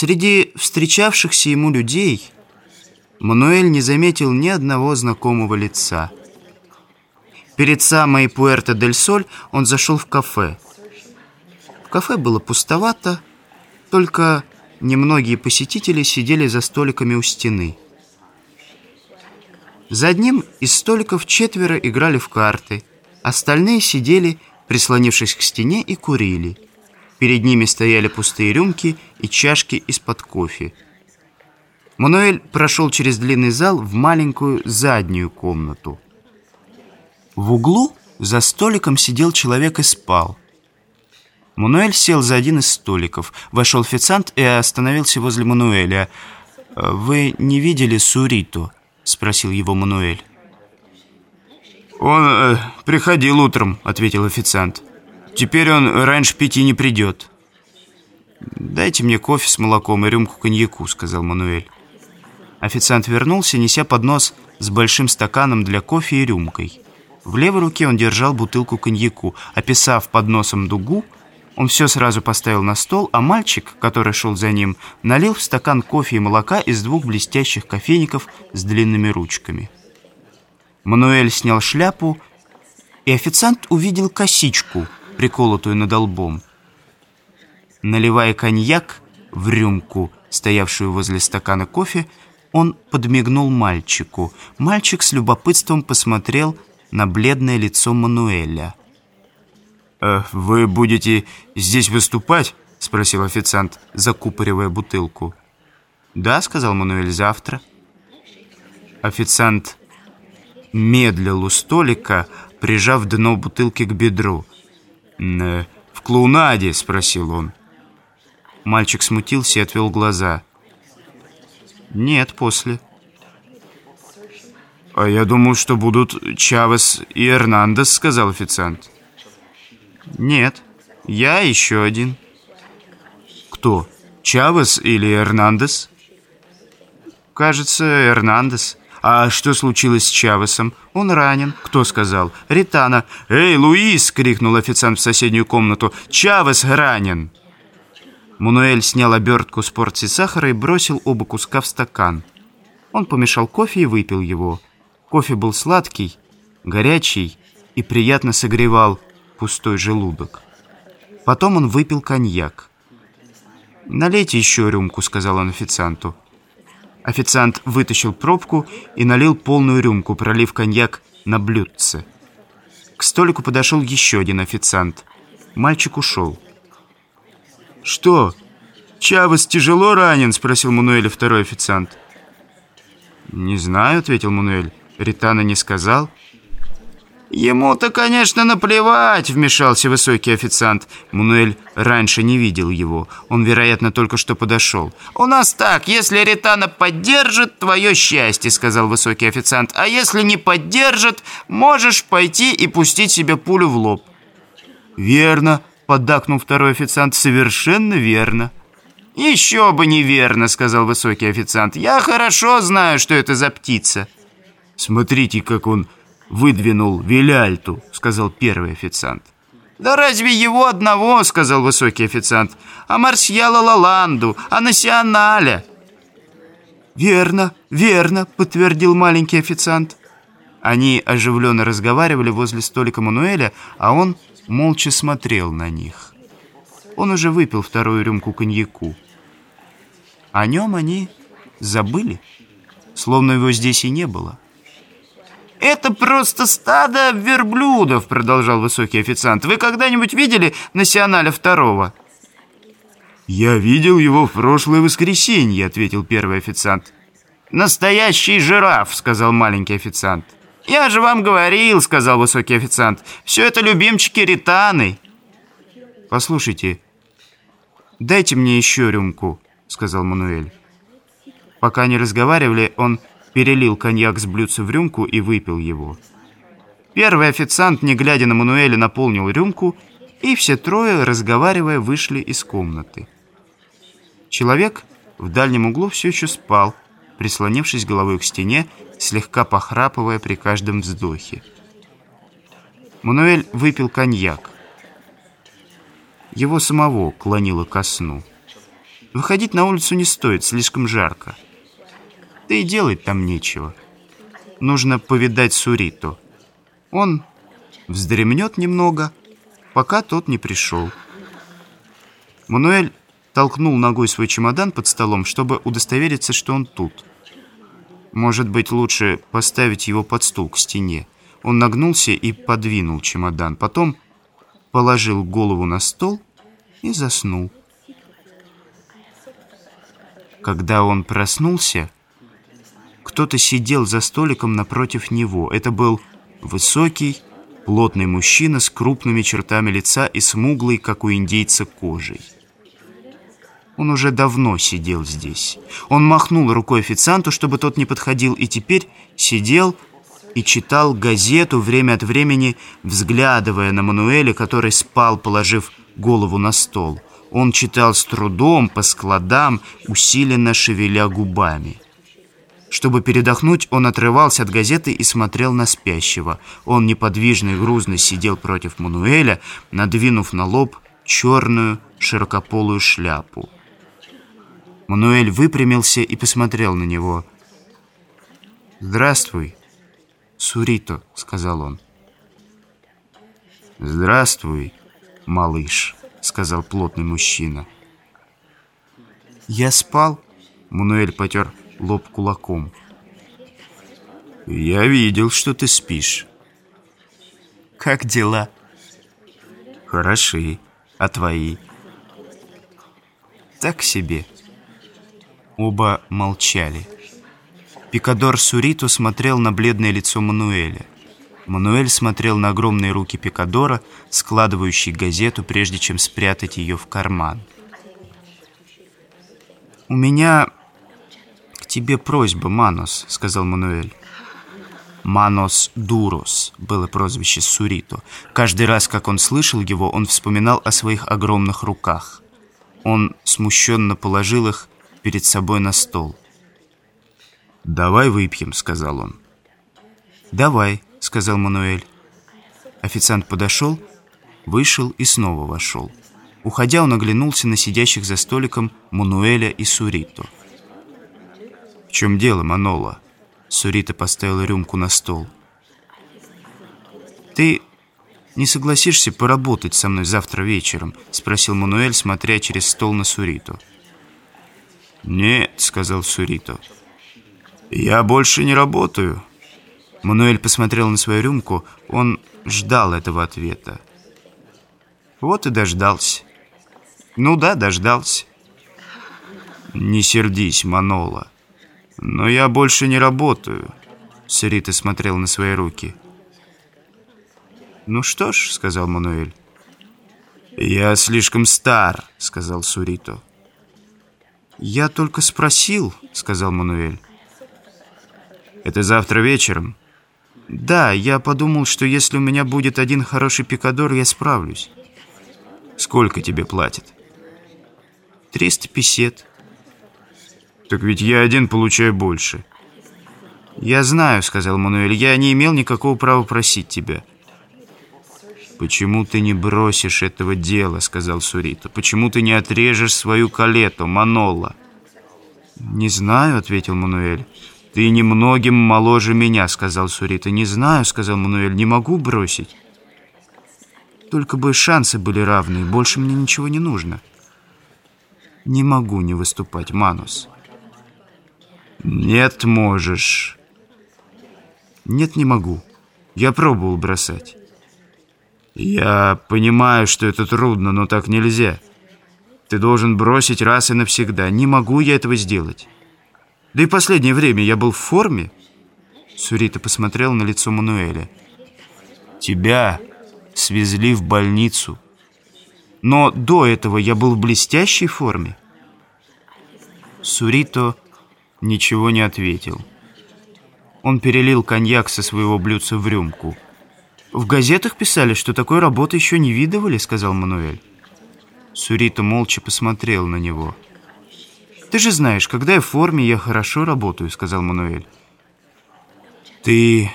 Среди встречавшихся ему людей Мануэль не заметил ни одного знакомого лица. Перед самой Пуэрто-дель-Соль он зашел в кафе. В кафе было пустовато, только немногие посетители сидели за столиками у стены. За одним из столиков четверо играли в карты. Остальные сидели, прислонившись к стене, и курили. Перед ними стояли пустые рюмки и чашки из-под кофе. Мануэль прошел через длинный зал в маленькую заднюю комнату. В углу за столиком сидел человек и спал. Мануэль сел за один из столиков. Вошел официант и остановился возле Мануэля. «Вы не видели Суриту?» — спросил его Мануэль. «Он э, приходил утром», — ответил официант. «Теперь он раньше пяти не придет». «Дайте мне кофе с молоком и рюмку коньяку», — сказал Мануэль. Официант вернулся, неся поднос с большим стаканом для кофе и рюмкой. В левой руке он держал бутылку коньяку. Описав под носом дугу, он все сразу поставил на стол, а мальчик, который шел за ним, налил в стакан кофе и молока из двух блестящих кофейников с длинными ручками. Мануэль снял шляпу, и официант увидел косичку, приколотую над лбом. Наливая коньяк в рюмку, стоявшую возле стакана кофе, он подмигнул мальчику. Мальчик с любопытством посмотрел на бледное лицо Мануэля. «Э, «Вы будете здесь выступать?» — спросил официант, закупоривая бутылку. «Да», — сказал Мануэль, — «завтра». Официант медлил у столика, прижав дно бутылки к бедру. «В клоунаде?» — спросил он. Мальчик смутился и отвел глаза. «Нет, после». «А я думал, что будут Чавес и Эрнандес», — сказал официант. «Нет, я еще один». «Кто? Чавес или Эрнандес?» «Кажется, Эрнандес». «А что случилось с Чавесом?» «Он ранен». «Кто сказал?» «Ритана». «Эй, Луис!» — крикнул официант в соседнюю комнату. «Чавес ранен!» Мануэль снял обертку с порции сахара и бросил оба куска в стакан. Он помешал кофе и выпил его. Кофе был сладкий, горячий и приятно согревал пустой желудок. Потом он выпил коньяк. «Налейте еще рюмку», — сказал он официанту. Официант вытащил пробку и налил полную рюмку, пролив коньяк на блюдце. К столику подошел еще один официант. Мальчик ушел. «Что? Чавес тяжело ранен?» — спросил Мануэля второй официант. «Не знаю», — ответил Мануэль. «Ритана не сказал». «Ему-то, конечно, наплевать», — вмешался высокий официант. Мануэль раньше не видел его. Он, вероятно, только что подошел. «У нас так, если Ритана поддержит, твое счастье», — сказал высокий официант. «А если не поддержит, можешь пойти и пустить себе пулю в лоб». «Верно», — поддакнул второй официант. «Совершенно верно». «Еще бы неверно», — сказал высокий официант. «Я хорошо знаю, что это за птица». «Смотрите, как он выдвинул Виляльту», — сказал первый официант. «Да разве его одного?» — сказал высокий официант. «А Марсьяла Лаланду, а Националя». «Верно, верно», — подтвердил маленький официант. Они оживленно разговаривали возле столика Мануэля, а он молча смотрел на них. Он уже выпил вторую рюмку коньяку. О нем они забыли, словно его здесь и не было. «Это просто стадо верблюдов», — продолжал высокий официант. «Вы когда-нибудь видели Националя второго?» «Я видел его в прошлое воскресенье», — ответил первый официант. «Настоящий жираф», — сказал маленький официант. «Я же вам говорил», — сказал высокий официант. «Все это любимчики Ританы». «Послушайте, дайте мне еще рюмку», — сказал Мануэль. Пока они разговаривали, он перелил коньяк с блюдца в рюмку и выпил его. Первый официант, не глядя на Мануэля, наполнил рюмку, и все трое, разговаривая, вышли из комнаты. Человек в дальнем углу все еще спал, прислонившись головой к стене, слегка похрапывая при каждом вздохе. Мануэль выпил коньяк. Его самого клонило ко сну. Выходить на улицу не стоит, слишком жарко. Да и делать там нечего. Нужно повидать Суриту. Он вздремнет немного, пока тот не пришел. Мануэль толкнул ногой свой чемодан под столом, чтобы удостовериться, что он тут. Может быть, лучше поставить его под стул к стене. Он нагнулся и подвинул чемодан. Потом положил голову на стол и заснул. Когда он проснулся, кто-то сидел за столиком напротив него. Это был высокий, плотный мужчина с крупными чертами лица и смуглой, как у индейца, кожей. Он уже давно сидел здесь. Он махнул рукой официанту, чтобы тот не подходил, и теперь сидел и читал газету время от времени, взглядывая на Мануэля, который спал, положив голову на стол. Он читал с трудом, по складам, усиленно шевеля губами. Чтобы передохнуть, он отрывался от газеты и смотрел на спящего. Он неподвижно и грузно сидел против Мануэля, надвинув на лоб черную широкополую шляпу. Мануэль выпрямился и посмотрел на него. «Здравствуй, Сурито», — сказал он. «Здравствуй, малыш», — сказал плотный мужчина. «Я спал?» — Мануэль потер лоб кулаком. «Я видел, что ты спишь». «Как дела?» «Хороши. А твои?» «Так себе». Оба молчали. Пикадор Сурито смотрел на бледное лицо Мануэля. Мануэль смотрел на огромные руки Пикадора, складывающие газету, прежде чем спрятать ее в карман. «У меня тебе просьба, Манос», — сказал Мануэль. «Манос Дурос» было прозвище Сурито. Каждый раз, как он слышал его, он вспоминал о своих огромных руках. Он смущенно положил их перед собой на стол. «Давай выпьем», — сказал он. «Давай», — сказал Мануэль. Официант подошел, вышел и снова вошел. Уходя, он оглянулся на сидящих за столиком Мануэля и Сурито. «В чем дело, Манола?» Сурита поставила рюмку на стол. «Ты не согласишься поработать со мной завтра вечером?» Спросил Мануэль, смотря через стол на Суриту. «Нет», — сказал Сурито. «Я больше не работаю». Мануэль посмотрел на свою рюмку. Он ждал этого ответа. Вот и дождался. Ну да, дождался. «Не сердись, Манола. Но я больше не работаю». Сурита смотрел на свои руки. «Ну что ж», — сказал Мануэль. «Я слишком стар», — сказал Сурито. «Я только спросил», — сказал Мануэль. «Это завтра вечером?» «Да, я подумал, что если у меня будет один хороший пикадор, я справлюсь». «Сколько тебе платят?» «Триста пятьдесят». «Так ведь я один получаю больше». «Я знаю», — сказал Мануэль, — «я не имел никакого права просить тебя». «Почему ты не бросишь этого дела?» — сказал Сурито. «Почему ты не отрежешь свою калету, Манола?» «Не знаю», — ответил Мануэль. «Ты немногим моложе меня», — сказал Сурита. «Не знаю», — сказал Мануэль. «Не могу бросить». «Только бы шансы были равные. Больше мне ничего не нужно». «Не могу не выступать, Манус». «Нет, можешь». «Нет, не могу. Я пробовал бросать». «Я понимаю, что это трудно, но так нельзя. Ты должен бросить раз и навсегда. Не могу я этого сделать. Да и последнее время я был в форме». Сурита посмотрел на лицо Мануэля. «Тебя свезли в больницу. Но до этого я был в блестящей форме». Сурито ничего не ответил. Он перелил коньяк со своего блюдца в рюмку. «В газетах писали, что такой работы еще не видывали», — сказал Мануэль. Сурита молча посмотрел на него. «Ты же знаешь, когда я в форме, я хорошо работаю», — сказал Мануэль. «Ты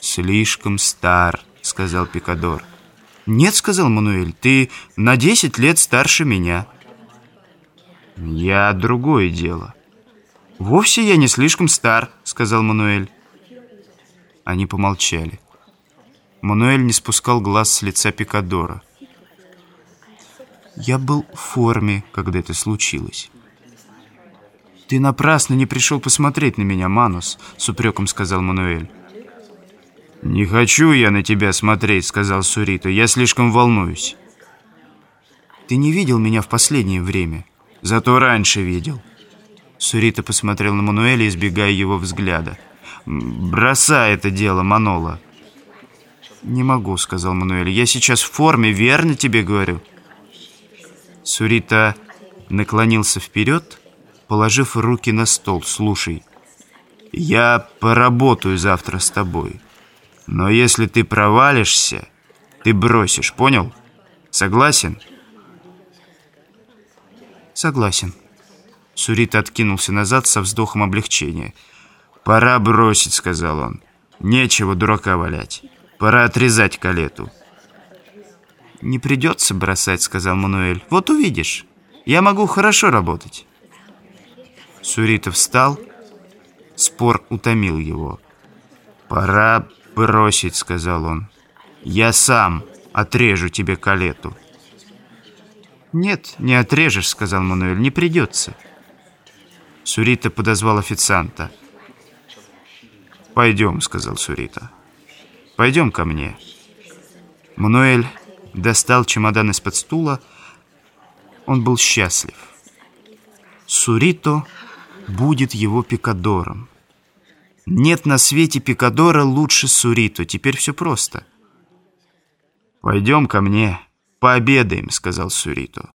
слишком стар», — сказал Пикадор. «Нет», — сказал Мануэль, — «ты на десять лет старше меня». Я другое дело. Вовсе я не слишком стар, сказал Мануэль. Они помолчали. Мануэль не спускал глаз с лица Пикадора. Я был в форме, когда это случилось. «Ты напрасно не пришел посмотреть на меня, Манус», — с упреком сказал Мануэль. «Не хочу я на тебя смотреть», — сказал Сурито. «Я слишком волнуюсь». «Ты не видел меня в последнее время?» «Зато раньше видел». Сурито посмотрел на Мануэля, избегая его взгляда. «Бросай это дело, Манола». «Не могу», — сказал Мануэль. «Я сейчас в форме, верно тебе говорю?» Сурита наклонился вперед, положив руки на стол. «Слушай, я поработаю завтра с тобой, но если ты провалишься, ты бросишь, понял? Согласен?» «Согласен». Сурита откинулся назад со вздохом облегчения. «Пора бросить», — сказал он. «Нечего дурака валять. Пора отрезать калету». «Не придется бросать», — сказал Мануэль. «Вот увидишь. Я могу хорошо работать». Суритов встал. Спор утомил его. «Пора бросить», — сказал он. «Я сам отрежу тебе калету». «Нет, не отрежешь», — сказал Мануэль. «Не придется». Сурита подозвал официанта. «Пойдем», — сказал Сурита. «Пойдем ко мне». Мануэль достал чемодан из-под стула. Он был счастлив. Сурито будет его пикадором. Нет на свете пикадора лучше Сурито. Теперь все просто. «Пойдем ко мне, пообедаем», — сказал Сурито.